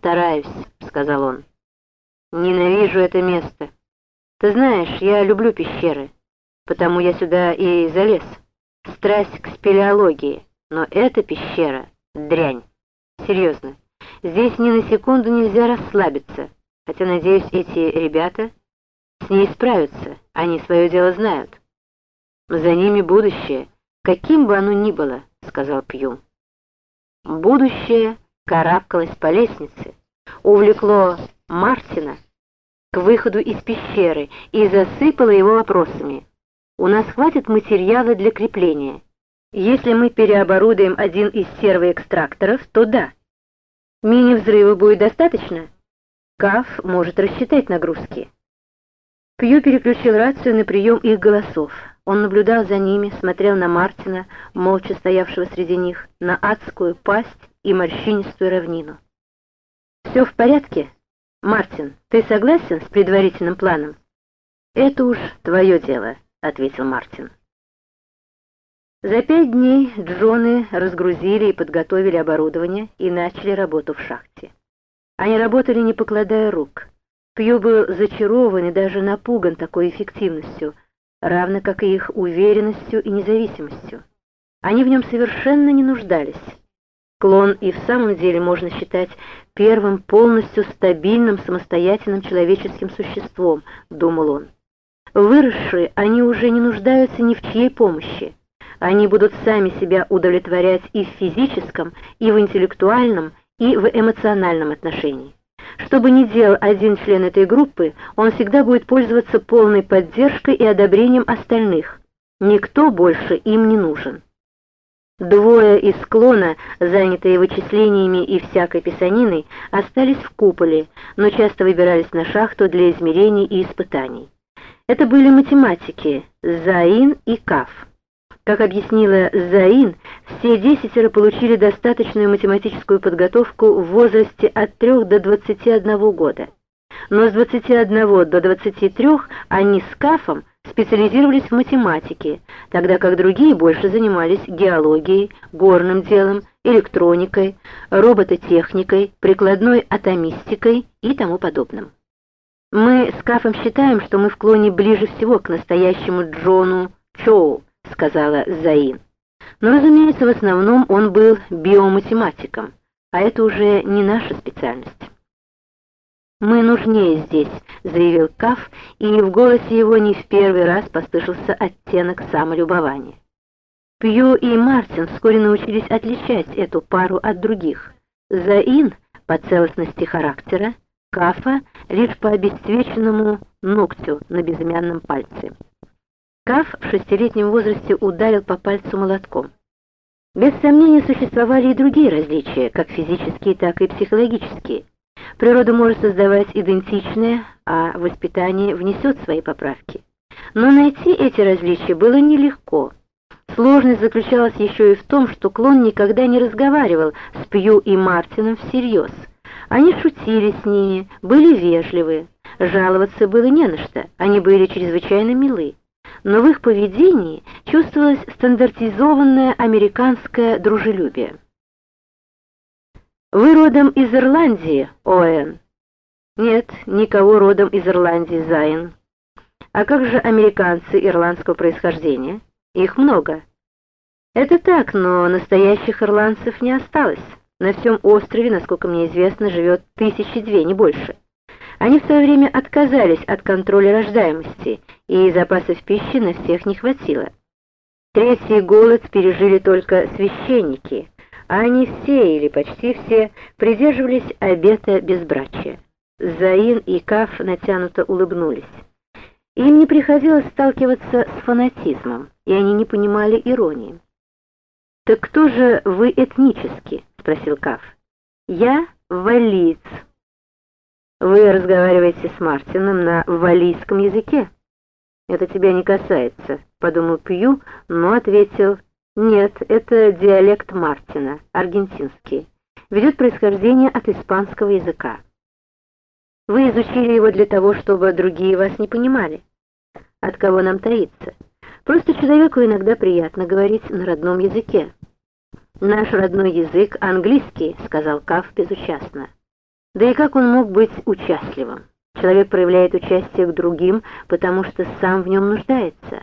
стараюсь», — сказал он. «Ненавижу это место. Ты знаешь, я люблю пещеры, потому я сюда и залез. Страсть к спелеологии, но эта пещера — дрянь. Серьезно, здесь ни на секунду нельзя расслабиться, хотя, надеюсь, эти ребята с ней справятся, они свое дело знают. За ними будущее, каким бы оно ни было, — сказал Пью. Будущее карабкалось по лестнице, увлекло Мартина к выходу из пещеры и засыпало его вопросами. У нас хватит материала для крепления. Если мы переоборудуем один из сервоэкстракторов, то да. Мини-взрыва будет достаточно? КАФ может рассчитать нагрузки. Пью переключил рацию на прием их голосов. Он наблюдал за ними, смотрел на Мартина, молча стоявшего среди них, на адскую пасть и морщинистую равнину. «Все в порядке? Мартин, ты согласен с предварительным планом?» «Это уж твое дело», — ответил Мартин. За пять дней Джоны разгрузили и подготовили оборудование и начали работу в шахте. Они работали, не покладая рук. Пью был зачарован и даже напуган такой эффективностью, равно как и их уверенностью и независимостью. Они в нем совершенно не нуждались. Клон и в самом деле можно считать первым полностью стабильным самостоятельным человеческим существом, думал он. Выросшие, они уже не нуждаются ни в чьей помощи. Они будут сами себя удовлетворять и в физическом, и в интеллектуальном, и в эмоциональном отношении. Что бы ни делал один член этой группы, он всегда будет пользоваться полной поддержкой и одобрением остальных. Никто больше им не нужен. Двое из склона, занятые вычислениями и всякой писаниной, остались в куполе, но часто выбирались на шахту для измерений и испытаний. Это были математики Заин и Каф. Как объяснила Заин, все десятеро получили достаточную математическую подготовку в возрасте от 3 до 21 года. Но с 21 до 23 они с Кафом специализировались в математике, тогда как другие больше занимались геологией, горным делом, электроникой, робототехникой, прикладной атомистикой и тому подобным. Мы с Кафом считаем, что мы в клоне ближе всего к настоящему Джону Чоу, сказала Заин. Но, разумеется, в основном он был биоматематиком, а это уже не наша специальность. «Мы нужнее здесь», — заявил Каф, и в голосе его не в первый раз послышался оттенок самолюбования. Пью и Мартин вскоре научились отличать эту пару от других. Заин по целостности характера, Кафа лишь по обесцвеченному ногтю на безымянном пальце. Каф в шестилетнем возрасте ударил по пальцу молотком. Без сомнения существовали и другие различия, как физические, так и психологические. Природа может создавать идентичное, а воспитание внесет свои поправки. Но найти эти различия было нелегко. Сложность заключалась еще и в том, что клон никогда не разговаривал с Пью и Мартином всерьез. Они шутили с ними, были вежливы, жаловаться было не на что, они были чрезвычайно милы. Но в их поведении чувствовалось стандартизованное американское дружелюбие. Вы родом из Ирландии, Оэн? Нет, никого родом из Ирландии, Зайн. А как же американцы ирландского происхождения? Их много. Это так, но настоящих ирландцев не осталось. На всем острове, насколько мне известно, живет тысячи две, не больше. Они в свое время отказались от контроля рождаемости, и запасов пищи на всех не хватило. Третий голод пережили только священники – а они все или почти все придерживались обета безбрачия. Заин и Каф натянуто улыбнулись. Им не приходилось сталкиваться с фанатизмом, и они не понимали иронии. «Так кто же вы этнически?» — спросил Каф. «Я валиец». «Вы разговариваете с Мартином на валийском языке?» «Это тебя не касается», — подумал Пью, но ответил нет, это диалект Мартина, аргентинский. Ведет происхождение от испанского языка. Вы изучили его для того, чтобы другие вас не понимали. От кого нам таиться? Просто человеку иногда приятно говорить на родном языке. «Наш родной язык английский», — сказал Каф безучастно. Да и как он мог быть участливым? Человек проявляет участие к другим, потому что сам в нем нуждается.